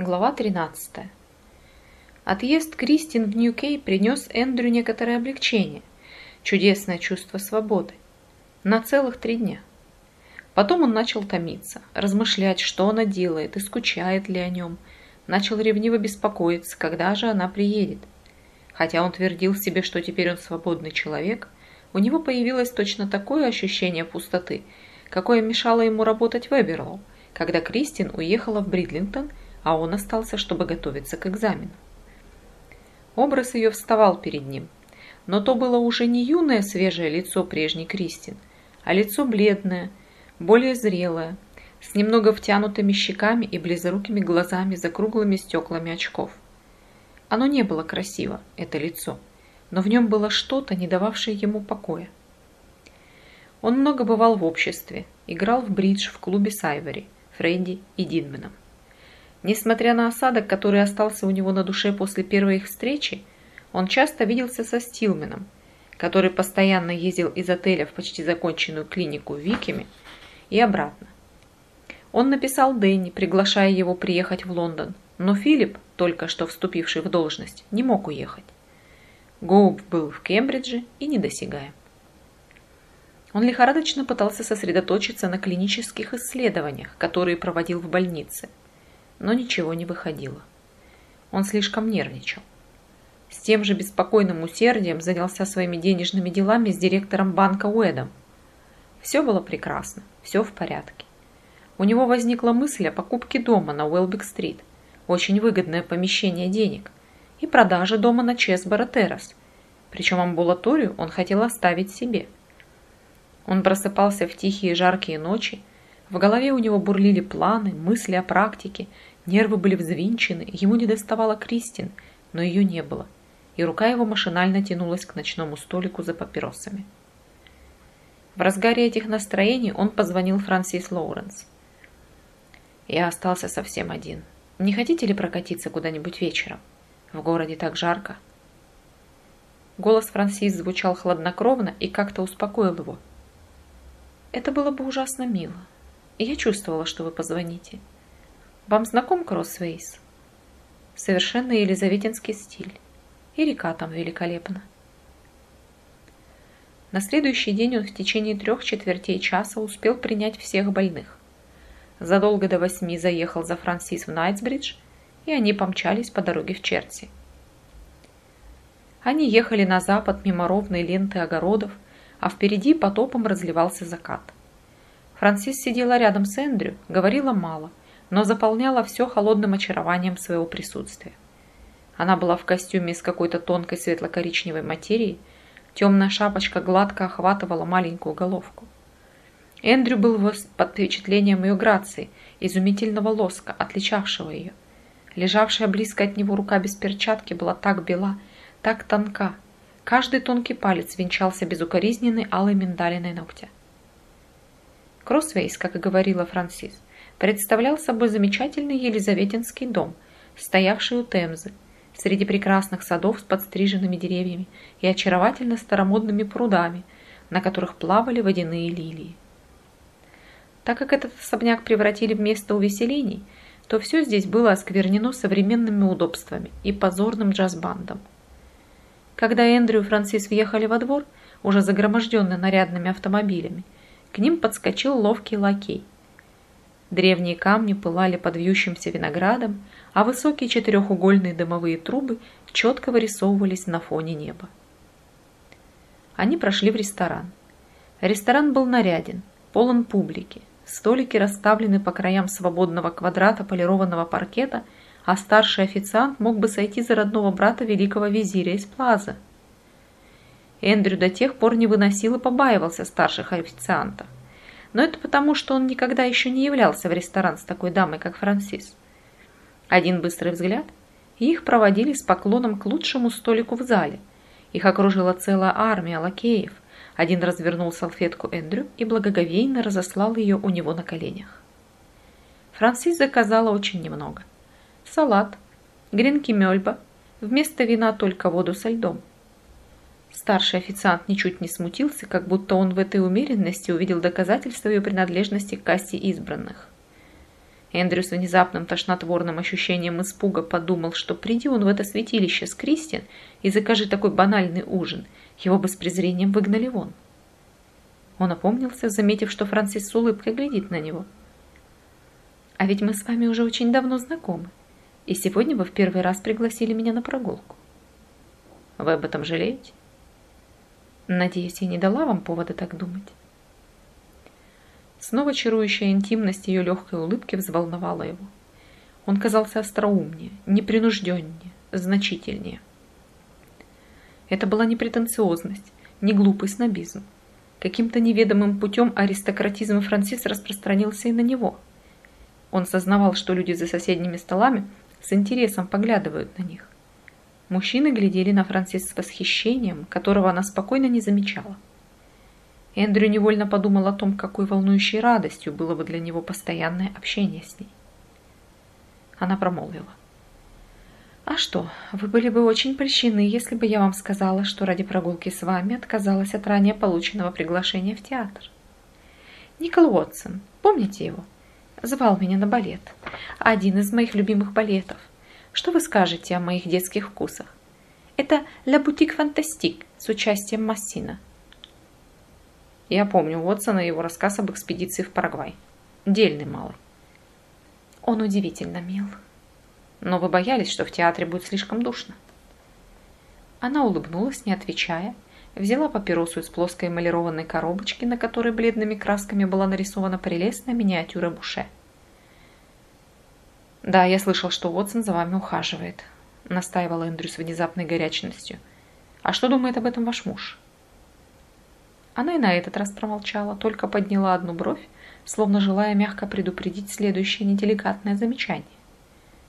Глава 13. Отъезд Кристин в Нью-Кей принес Эндрю некоторое облегчение, чудесное чувство свободы. На целых три дня. Потом он начал томиться, размышлять, что она делает и скучает ли о нем. Начал ревниво беспокоиться, когда же она приедет. Хотя он твердил себе, что теперь он свободный человек, у него появилось точно такое ощущение пустоты, какое мешало ему работать в Эберлоу, когда Кристин уехала в Бридлингтон а он остался, чтобы готовиться к экзамену. Образ ее вставал перед ним, но то было уже не юное свежее лицо прежней Кристин, а лицо бледное, более зрелое, с немного втянутыми щеками и близорукими глазами за круглыми стеклами очков. Оно не было красиво, это лицо, но в нем было что-то, не дававшее ему покоя. Он много бывал в обществе, играл в бридж в клубе с Айвори, Фредди и Динменом. Несмотря на осадок, который остался у него на душе после первой их встречи, он часто виделся со Стилменом, который постоянно ездил из отеля в почти законченную клинику в Викеме и обратно. Он написал Дэнни, приглашая его приехать в Лондон, но Филипп, только что вступивший в должность, не мог уехать. Гоуб был в Кембридже и недосягаем. Он лихорадочно пытался сосредоточиться на клинических исследованиях, которые проводил в больнице – но ничего не выходило. Он слишком нервничал. С тем же беспокойным усердием занялся своими денежными делами с директором банка Уэдом. Все было прекрасно, все в порядке. У него возникла мысль о покупке дома на Уэлбик-стрит, очень выгодное помещение денег, и продаже дома на Чесборо Террас, причем амбулаторию он хотел оставить себе. Он просыпался в тихие жаркие ночи, в голове у него бурлили планы, мысли о практике, Нервы были взвинчены, ему не доставала Кристин, но ее не было, и рука его машинально тянулась к ночному столику за папиросами. В разгаре этих настроений он позвонил Франсис Лоуренс. «Я остался совсем один. Не хотите ли прокатиться куда-нибудь вечером? В городе так жарко». Голос Франсис звучал хладнокровно и как-то успокоил его. «Это было бы ужасно мило. Я чувствовала, что вы позвоните. Вам знаком Кроссвейс? Совершенно елизаветинский стиль. И река там великолепна. На следующий день он в течение трех четвертей часа успел принять всех больных. Задолго до восьми заехал за Франсис в Найтсбридж, и они помчались по дороге в Черти. Они ехали на запад мимо ровной ленты огородов, а впереди потопом разливался закат. Франсис сидела рядом с Эндрю, говорила мало, но заполняла все холодным очарованием своего присутствия. Она была в костюме из какой-то тонкой светло-коричневой материи, темная шапочка гладко охватывала маленькую головку. Эндрю был под впечатлением ее грации, изумительного лоска, отличавшего ее. Лежавшая близко от него рука без перчатки была так бела, так тонка. Каждый тонкий палец венчался безукоризненной алой миндалиной ногтя. Кроссвейс, как и говорила Франсис, представлял собой замечательный Елизаветинский дом, стоявший у Темзы, среди прекрасных садов с подстриженными деревьями и очаровательно старомодными прудами, на которых плавали водяные лилии. Так как этот особняк превратили в место увеселений, то все здесь было осквернено современными удобствами и позорным джаз-бандом. Когда Эндрю и Франсис въехали во двор, уже загроможденный нарядными автомобилями, к ним подскочил ловкий лакей – Древние камни пылали под вьющимся виноградом, а высокие четырехугольные дымовые трубы четко вырисовывались на фоне неба. Они прошли в ресторан. Ресторан был наряден, полон публики. Столики расставлены по краям свободного квадрата полированного паркета, а старший официант мог бы сойти за родного брата великого визиря из Плаза. Эндрю до тех пор не выносил и побаивался старших официантов но это потому, что он никогда еще не являлся в ресторан с такой дамой, как Франсис. Один быстрый взгляд, и их проводили с поклоном к лучшему столику в зале. Их окружила целая армия лакеев. Один развернул салфетку Эндрю и благоговейно разослал ее у него на коленях. Франсис заказала очень немного. Салат, гренки мельба, вместо вина только воду со льдом. Старший официант ничуть не смутился, как будто он в этой умеренности увидел доказательство ее принадлежности к касте избранных. Эндрю с внезапным тошнотворным ощущением испуга подумал, что приди он в это святилище с Кристин и закажи такой банальный ужин, его бы с презрением выгнали вон. Он опомнился, заметив, что Франсис с улыбкой глядит на него. «А ведь мы с вами уже очень давно знакомы, и сегодня вы в первый раз пригласили меня на прогулку. Вы об этом жалеете?» «Надеюсь, я не дала вам повода так думать». Снова чарующая интимность ее легкой улыбки взволновала его. Он казался остроумнее, непринужденнее, значительнее. Это была не претенциозность, не глупый снобизм. Каким-то неведомым путем аристократизм Франсис распространился и на него. Он сознавал, что люди за соседними столами с интересом поглядывают на них. Мужчины глядели на Франсис с восхищением, которого она спокойно не замечала. Эндрю невольно подумал о том, какой волнующей радостью было бы для него постоянное общение с ней. Она промолвила. «А что, вы были бы очень польщены, если бы я вам сказала, что ради прогулки с вами отказалась от ранее полученного приглашения в театр. Никол Уотсон, помните его? Звал меня на балет. Один из моих любимых балетов. Что вы скажете о моих детских вкусах? Это «Ля Бутик Фантастик» с участием Массина. Я помню Уотсона и его рассказ об экспедиции в Парагвай. Дельный малый. Он удивительно мил. Но вы боялись, что в театре будет слишком душно. Она улыбнулась, не отвечая, взяла папиросу из плоской эмалированной коробочки, на которой бледными красками была нарисована прелестная миниатюра Буше. «Да, я слышал, что Уотсон за вами ухаживает», — настаивал Эндрю с внезапной горячностью. «А что думает об этом ваш муж?» Она и на этот раз промолчала, только подняла одну бровь, словно желая мягко предупредить следующее неделикатное замечание.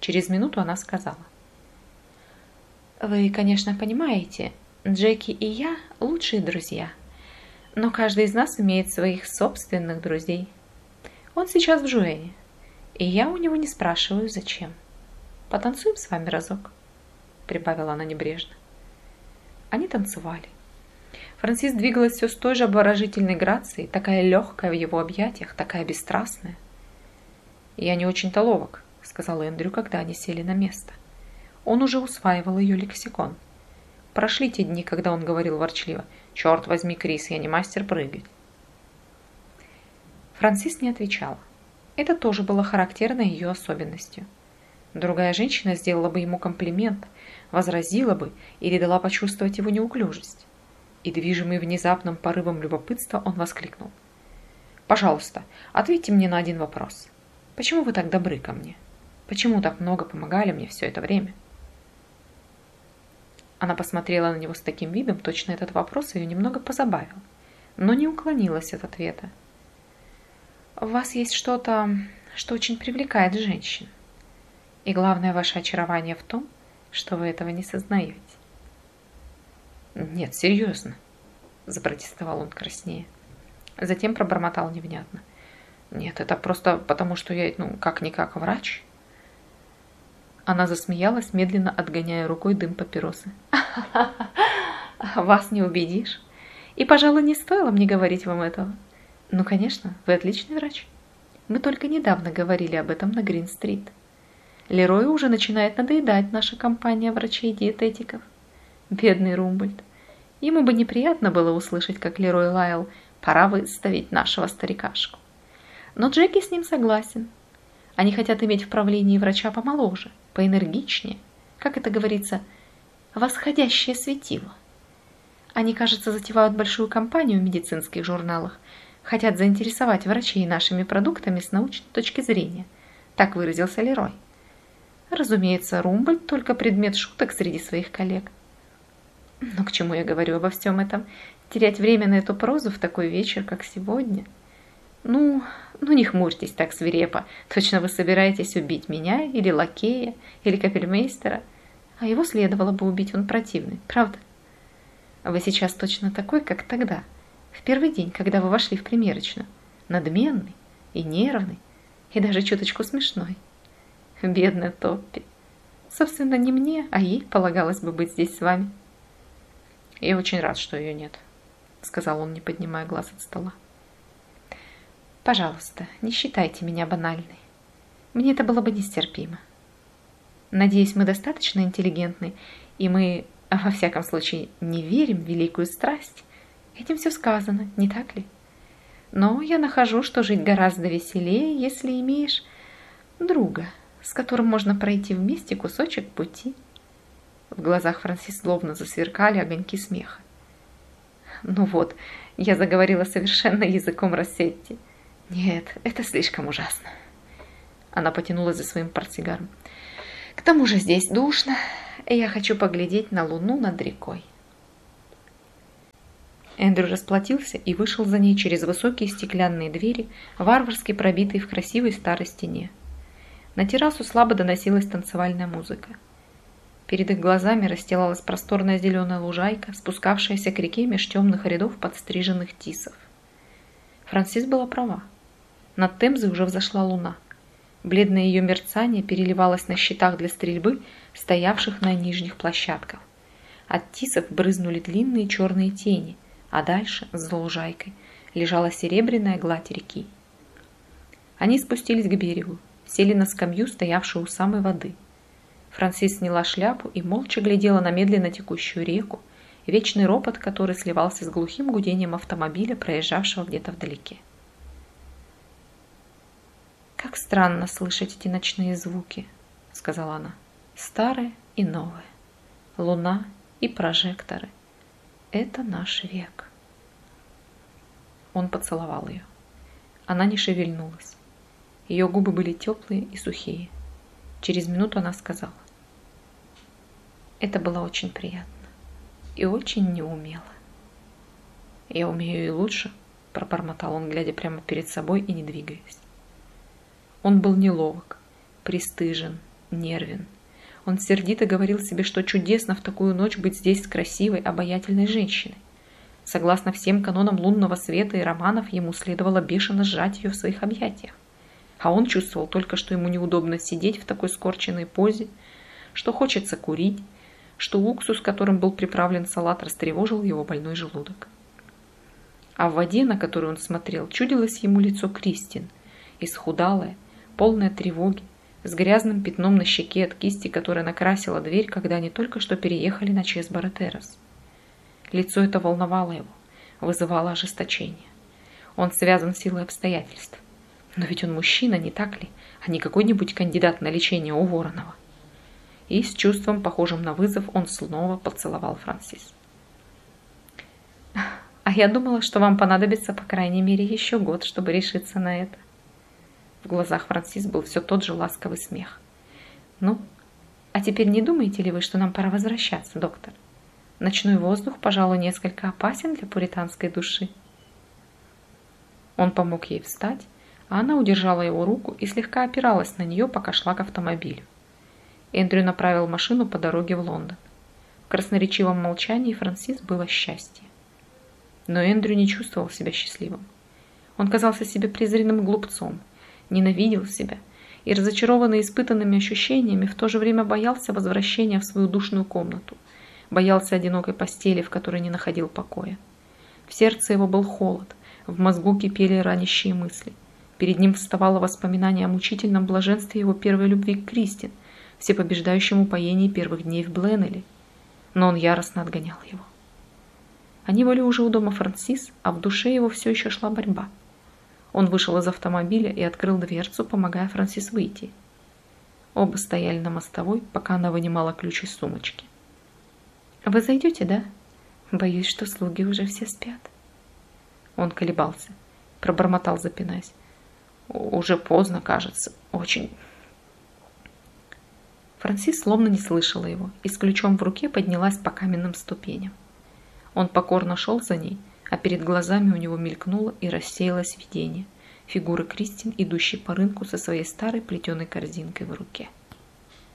Через минуту она сказала. «Вы, конечно, понимаете, Джеки и я лучшие друзья, но каждый из нас имеет своих собственных друзей. Он сейчас в Жуэне, и я у него не спрашиваю, зачем. Потанцуем с вами разок?» прибавила она небрежно. Они танцевали. Франсис двигалась все с той же обворожительной грацией, такая легкая в его объятиях, такая бесстрастная. «Я не очень-то ловок», — сказал Эндрю, когда они сели на место. Он уже усваивал ее лексикон. Прошли те дни, когда он говорил ворчливо «Черт возьми, Крис, я не мастер прыгать». Франсис не отвечала. Это тоже было характерно ее особенностью. Другая женщина сделала бы ему комплимент, возразила бы или дала почувствовать его неуклюжесть и, движимый внезапным порывом любопытства, он воскликнул. «Пожалуйста, ответьте мне на один вопрос. Почему вы так добры ко мне? Почему так много помогали мне все это время?» Она посмотрела на него с таким видом, точно этот вопрос ее немного позабавил, но не уклонилась от ответа. «У вас есть что-то, что очень привлекает женщин. И главное ваше очарование в том, что вы этого не сознаете. «Нет, серьезно», – запротестовал он краснее. Затем пробормотал невнятно. «Нет, это просто потому, что я, ну, как-никак врач». Она засмеялась, медленно отгоняя рукой дым папиросы. «Вас не убедишь. И, пожалуй, не стоило мне говорить вам этого. Ну, конечно, вы отличный врач. Мы только недавно говорили об этом на Грин-стрит. Лерою уже начинает надоедать наша компания врачей-диететиков. Бедный Румбольд. Ему бы неприятно было услышать, как Лерой лаял «пора выставить нашего старикашку». Но Джеки с ним согласен. Они хотят иметь в правлении врача помоложе, поэнергичнее, как это говорится, восходящее светило. Они, кажется, затевают большую кампанию в медицинских журналах, хотят заинтересовать врачей нашими продуктами с научной точки зрения. Так выразился Лерой. Разумеется, Румбольд только предмет шуток среди своих коллег – но к чему я говорю обо всем этом? Терять время на эту прозу в такой вечер, как сегодня? Ну, ну не хмурьтесь так свирепо. Точно вы собираетесь убить меня, или лакея, или капельмейстера. А его следовало бы убить, он противный, правда? Вы сейчас точно такой, как тогда, в первый день, когда вы вошли в примерочную. Надменный и нервный, и даже чуточку смешной. Бедная Топпи. Собственно, не мне, а ей полагалось бы быть здесь с вами. Я очень рад, что ее нет, сказал он, не поднимая глаз от стола. Пожалуйста, не считайте меня банальной. Мне это было бы нестерпимо. Надеюсь, мы достаточно интеллигентны, и мы, во всяком случае, не верим в великую страсть. Этим все сказано, не так ли? Но я нахожу, что жить гораздо веселее, если имеешь друга, с которым можно пройти вместе кусочек пути. В глазах Франсис словно засверкали огоньки смеха. Ну вот, я заговорила совершенно языком Рассетти. Нет, это слишком ужасно. Она потянулась за своим портсигаром. К тому же здесь душно, и я хочу поглядеть на луну над рекой. Эндрю расплатился и вышел за ней через высокие стеклянные двери, варварски пробитые в красивой старой стене. На террасу слабо доносилась танцевальная музыка. Перед их глазами расстилалась просторная зеленая лужайка, спускавшаяся к реке меж темных рядов подстриженных тисов. Франсис была права. Над Темзой уже взошла луна. Бледное ее мерцание переливалось на щитах для стрельбы, стоявших на нижних площадках. От тисов брызнули длинные черные тени, а дальше, за лужайкой, лежала серебряная гладь реки. Они спустились к берегу, сели на скамью, стоявшую у самой воды. Франсис сняла шляпу и молча глядела на медленно текущую реку, вечный ропот, который сливался с глухим гудением автомобиля, проезжавшего где-то вдалеке. «Как странно слышать эти ночные звуки», — сказала она. «Старые и новые. Луна и прожекторы. Это наш век». Он поцеловал ее. Она не шевельнулась. Ее губы были теплые и сухие. Через минуту она сказала. Это было очень приятно и очень неумело. «Я умею и лучше», – пробормотал он, глядя прямо перед собой и не двигаясь. Он был неловок, пристыжен, нервен. Он сердито говорил себе, что чудесно в такую ночь быть здесь с красивой, обаятельной женщиной. Согласно всем канонам лунного света и романов, ему следовало бешено сжать ее в своих объятиях. А он чувствовал только, что ему неудобно сидеть в такой скорченной позе, что хочется курить, что уксус, которым был приправлен салат, растревожил его больной желудок. А в воде, на которую он смотрел, чудилось ему лицо Кристин, исхудалое, полная тревоги, с грязным пятном на щеке от кисти, которая накрасила дверь, когда они только что переехали на Чесборо Террас. Лицо это волновало его, вызывало ожесточение. Он связан силой обстоятельств. Но ведь он мужчина, не так ли, а не какой-нибудь кандидат на лечение у Воронова. И с чувством, похожим на вызов, он снова поцеловал Франсис. «А я думала, что вам понадобится по крайней мере еще год, чтобы решиться на это», в глазах Франсис был все тот же ласковый смех. «Ну, а теперь не думаете ли вы, что нам пора возвращаться, доктор? Ночной воздух, пожалуй, несколько опасен для пуританской души». Он помог ей встать, а она удержала его руку и слегка опиралась на нее, пока шла к автомобилю. Эндрю направил машину по дороге в Лондон. В красноречивом молчании Франсис было счастье. Но Эндрю не чувствовал себя счастливым. Он казался себе презренным глупцом – ненавидел себя и, разочарованный испытанными ощущениями, в то же время боялся возвращения в свою душную комнату, боялся одинокой постели, в которой не находил покоя. В сердце его был холод, в мозгу кипели ранящие мысли. Перед ним вставало воспоминание о мучительном блаженстве его первой любви к Кристин, всепобеждающем упоении первых дней в Бленнеле. Но он яростно отгонял его. Они были уже у дома Франсис, а в душе его все еще шла борьба – он вышел из автомобиля и открыл дверцу, помогая Франсис выйти. Оба стояли на мостовой, пока она вынимала ключ из сумочки. «Вы зайдете, да? Боюсь, что слуги уже все спят». Он колебался, пробормотал, запинаясь. «Уже поздно, кажется. Очень...» Франсис словно не слышала его и с ключом в руке поднялась по каменным ступеням. Он покорно шел за ней, а перед глазами у него мелькнуло и рассеялось видение фигуры Кристин, идущей по рынку со своей старой плетеной корзинкой в руке.